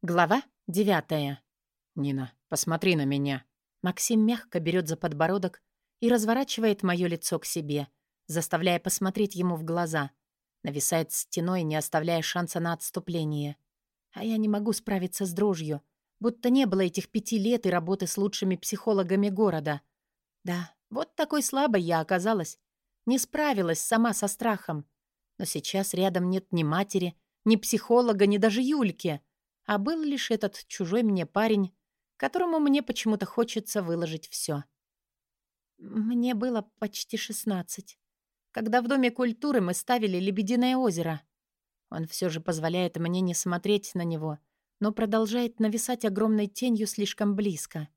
Глава девятая. «Нина, посмотри на меня». Максим мягко берет за подбородок и разворачивает мое лицо к себе, заставляя посмотреть ему в глаза. Нависает стеной, не оставляя шанса на отступление. А я не могу справиться с дрожью, будто не было этих пяти лет и работы с лучшими психологами города. Да, вот такой слабой я оказалась. Не справилась сама со страхом. Но сейчас рядом нет ни матери, ни психолога, ни даже Юльки — а был лишь этот чужой мне парень, которому мне почему-то хочется выложить все. Мне было почти шестнадцать, когда в Доме культуры мы ставили «Лебединое озеро». Он все же позволяет мне не смотреть на него, но продолжает нависать огромной тенью слишком близко.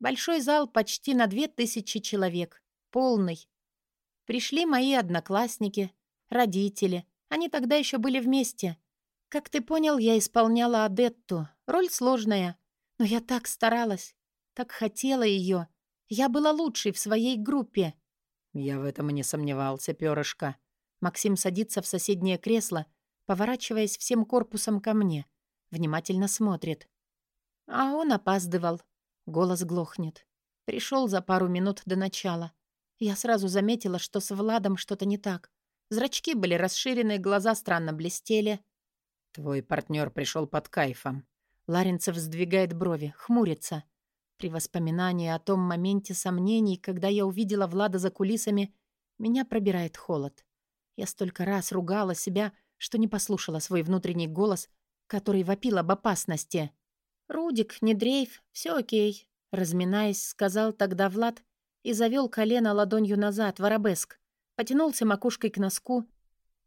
Большой зал почти на две тысячи человек, полный. Пришли мои одноклассники, родители, они тогда еще были вместе — как ты понял, я исполняла Адетту. Роль сложная. Но я так старалась, так хотела ее. Я была лучшей в своей группе. Я в этом и не сомневался, перышко. Максим садится в соседнее кресло, поворачиваясь всем корпусом ко мне. Внимательно смотрит. А он опаздывал. Голос глохнет. Пришел за пару минут до начала. Я сразу заметила, что с Владом что-то не так. Зрачки были расширены, глаза странно блестели. «Твой партнер пришел под кайфом». Ларинцев сдвигает брови, хмурится. При воспоминании о том моменте сомнений, когда я увидела Влада за кулисами, меня пробирает холод. Я столько раз ругала себя, что не послушала свой внутренний голос, который вопил об опасности. «Рудик, не дрейф, все окей», — разминаясь, сказал тогда Влад и завел колено ладонью назад в арабеск, потянулся макушкой к носку.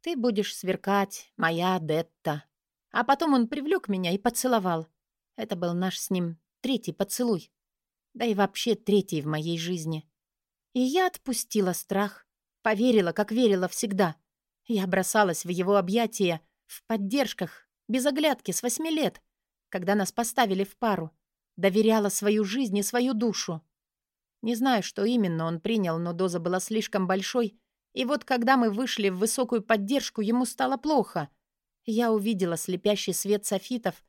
«Ты будешь сверкать, моя Детта». А потом он привлек меня и поцеловал. Это был наш с ним третий поцелуй. Да и вообще третий в моей жизни. И я отпустила страх. Поверила, как верила всегда. Я бросалась в его объятия, в поддержках, без оглядки, с восьми лет, когда нас поставили в пару. Доверяла свою жизнь и свою душу. Не знаю, что именно он принял, но доза была слишком большой, и вот когда мы вышли в высокую поддержку, ему стало плохо — я увидела слепящий свет софитов,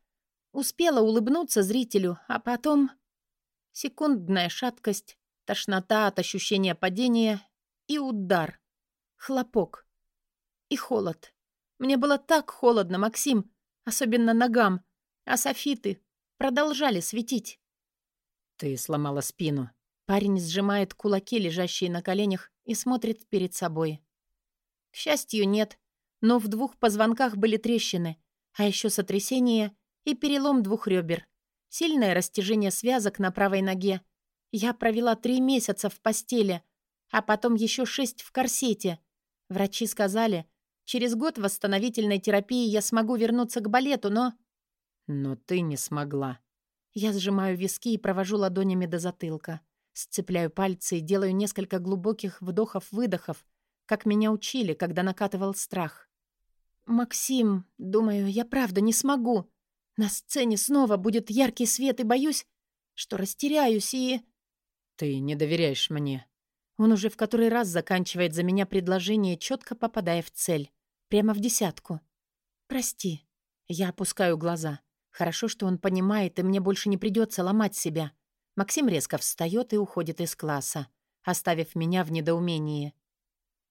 успела улыбнуться зрителю, а потом... Секундная шаткость, тошнота от ощущения падения и удар. Хлопок. И холод. Мне было так холодно, Максим, особенно ногам, а софиты продолжали светить. «Ты сломала спину». Парень сжимает кулаки, лежащие на коленях, и смотрит перед собой. К счастью, нет но в двух позвонках были трещины, а еще сотрясение и перелом двух ребер. Сильное растяжение связок на правой ноге. Я провела три месяца в постели, а потом еще шесть в корсете. Врачи сказали, через год восстановительной терапии я смогу вернуться к балету, но... Но ты не смогла. Я сжимаю виски и провожу ладонями до затылка. Сцепляю пальцы и делаю несколько глубоких вдохов-выдохов, как меня учили, когда накатывал страх. «Максим, думаю, я правда не смогу. На сцене снова будет яркий свет, и боюсь, что растеряюсь и...» «Ты не доверяешь мне». Он уже в который раз заканчивает за меня предложение, четко попадая в цель. Прямо в десятку. «Прости». Я опускаю глаза. Хорошо, что он понимает, и мне больше не придется ломать себя. Максим резко встает и уходит из класса, оставив меня в недоумении.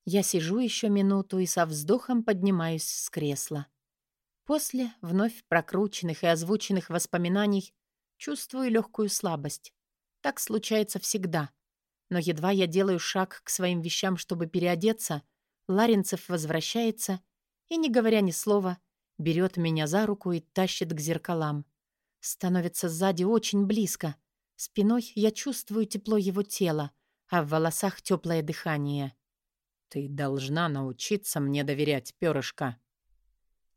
Я сижу еще минуту и со вздохом поднимаюсь с кресла. После вновь прокрученных и озвученных воспоминаний чувствую легкую слабость. Так случается всегда. Но едва я делаю шаг к своим вещам, чтобы переодеться, Ларинцев возвращается и, не говоря ни слова, берет меня за руку и тащит к зеркалам. Становится сзади очень близко. Спиной я чувствую тепло его тела, а в волосах теплое дыхание. «Ты должна научиться мне доверять, перышко».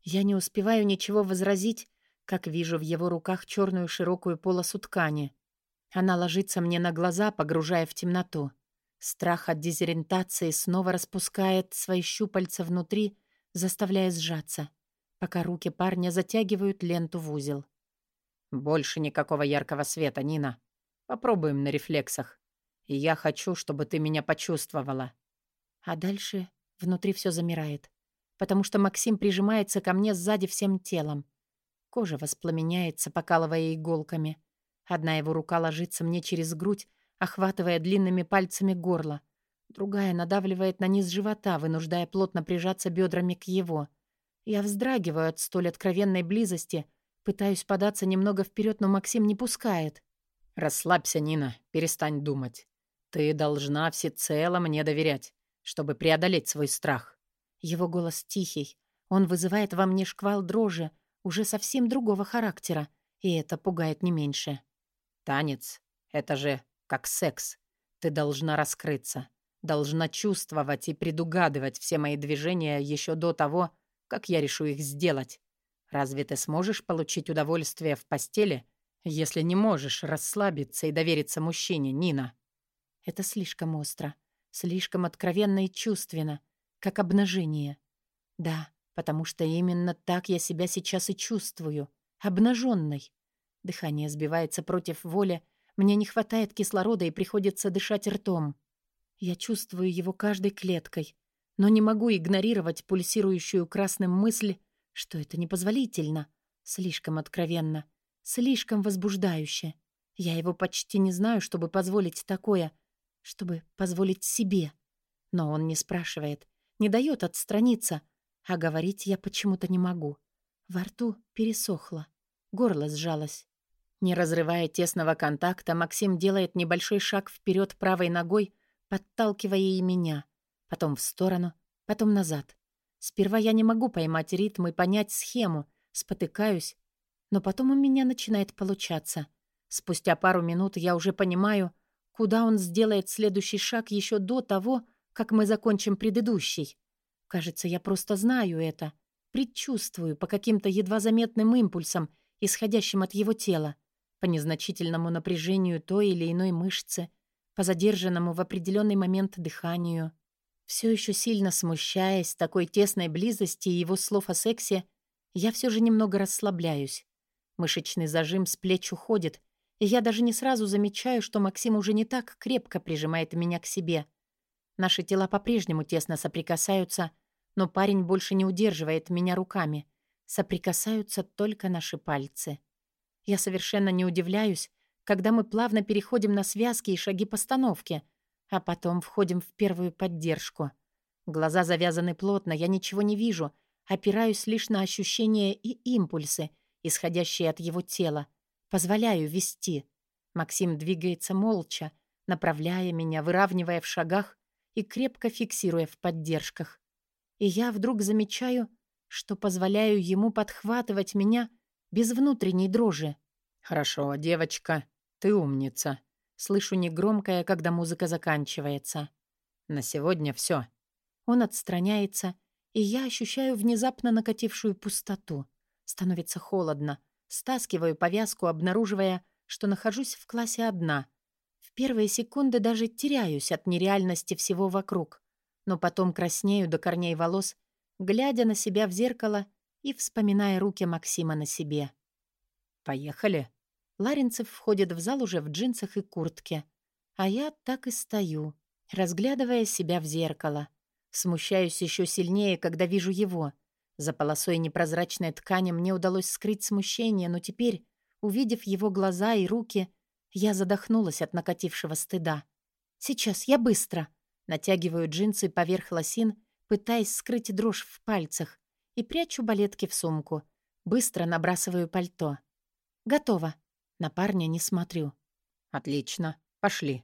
Я не успеваю ничего возразить, как вижу в его руках черную широкую полосу ткани. Она ложится мне на глаза, погружая в темноту. Страх от дезориентации снова распускает свои щупальца внутри, заставляя сжаться, пока руки парня затягивают ленту в узел. «Больше никакого яркого света, Нина. Попробуем на рефлексах. И я хочу, чтобы ты меня почувствовала». А дальше внутри все замирает, потому что Максим прижимается ко мне сзади всем телом. Кожа воспламеняется, покалывая иголками. Одна его рука ложится мне через грудь, охватывая длинными пальцами горло. Другая надавливает на низ живота, вынуждая плотно прижаться бедрами к его. Я вздрагиваю от столь откровенной близости, пытаюсь податься немного вперед, но Максим не пускает. «Расслабься, Нина, перестань думать. Ты должна всецело мне доверять, чтобы преодолеть свой страх». Его голос тихий. Он вызывает во мне шквал дрожи, уже совсем другого характера, и это пугает не меньше. «Танец — это же как секс. Ты должна раскрыться, должна чувствовать и предугадывать все мои движения еще до того, как я решу их сделать. Разве ты сможешь получить удовольствие в постели, если не можешь расслабиться и довериться мужчине, Нина? Это слишком остро, слишком откровенно и чувственно, как обнажение. Да, потому что именно так я себя сейчас и чувствую, обнаженной. Дыхание сбивается против воли, мне не хватает кислорода и приходится дышать ртом. Я чувствую его каждой клеткой, но не могу игнорировать пульсирующую красным мысль, что это непозволительно, слишком откровенно, слишком возбуждающе. Я его почти не знаю, чтобы позволить такое, чтобы позволить себе. Но он не спрашивает, не дает отстраниться, а говорить я почему-то не могу. Во рту пересохло, горло сжалось. Не разрывая тесного контакта, Максим делает небольшой шаг вперед правой ногой, подталкивая и меня. Потом в сторону, потом назад. Сперва я не могу поймать ритм и понять схему, спотыкаюсь, но потом у меня начинает получаться. Спустя пару минут я уже понимаю, куда он сделает следующий шаг еще до того, как мы закончим предыдущий. Кажется, я просто знаю это, предчувствую по каким-то едва заметным импульсам, исходящим от его тела по незначительному напряжению той или иной мышцы, по задержанному в определенный момент дыханию. Все еще сильно смущаясь такой тесной близости и его слов о сексе, я все же немного расслабляюсь. Мышечный зажим с плеч уходит, я даже не сразу замечаю, что Максим уже не так крепко прижимает меня к себе. Наши тела по-прежнему тесно соприкасаются, но парень больше не удерживает меня руками. Соприкасаются только наши пальцы. Я совершенно не удивляюсь, когда мы плавно переходим на связки и шаги постановки, а потом входим в первую поддержку. Глаза завязаны плотно, я ничего не вижу, опираюсь лишь на ощущения и импульсы, исходящие от его тела. Позволяю вести. Максим двигается молча, направляя меня, выравнивая в шагах и крепко фиксируя в поддержках. И я вдруг замечаю, что позволяю ему подхватывать меня — без внутренней дрожи. «Хорошо, девочка, ты умница». Слышу негромкое, когда музыка заканчивается. «На сегодня все. Он отстраняется, и я ощущаю внезапно накатившую пустоту. Становится холодно. Стаскиваю повязку, обнаруживая, что нахожусь в классе одна. В первые секунды даже теряюсь от нереальности всего вокруг. Но потом краснею до корней волос, глядя на себя в зеркало — и вспоминая руки Максима на себе. «Поехали». Ларинцев входит в зал уже в джинсах и куртке. А я так и стою, разглядывая себя в зеркало. Смущаюсь еще сильнее, когда вижу его. За полосой непрозрачной ткани мне удалось скрыть смущение, но теперь, увидев его глаза и руки, я задохнулась от накатившего стыда. «Сейчас, я быстро!» Натягиваю джинсы поверх лосин, пытаясь скрыть дрожь в пальцах, и прячу балетки в сумку. Быстро набрасываю пальто. Готово. На парня не смотрю. Отлично. Пошли.